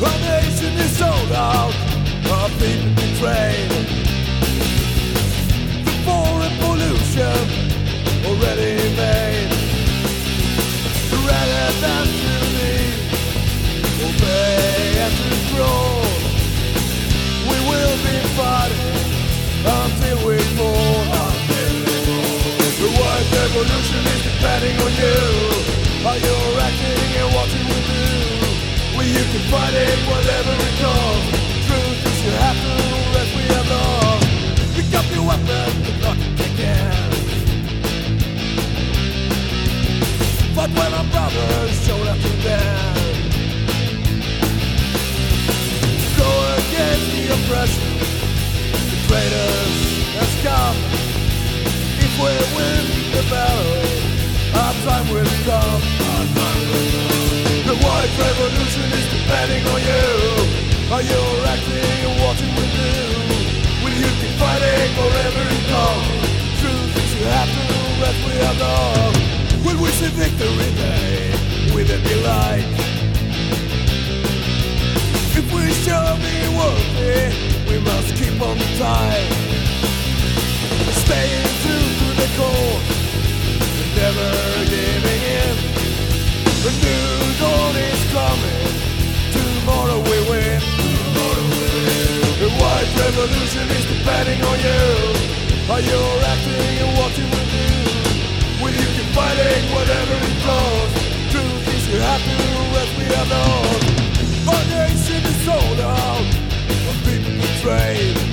Our nation is sold out, our people betrayed. Can fight it, whatever it. Truth is you have to we have lost. Pick up your our brothers to go against the. The traitors. If we win the battle, our time will come. Depending on you. Are you acting and what you will do? Will you keep fighting forever it comes? Truth is you have to rest we have lost. Will we see victory day? Will it be light? If we shall be worthy, we must keep on the Staying revolution is depending on you. Are you acting and what you will do? Will you keep fighting whatever it costs? Truth is you have to rest we have lost. Our nation is sold out, our people betrayed.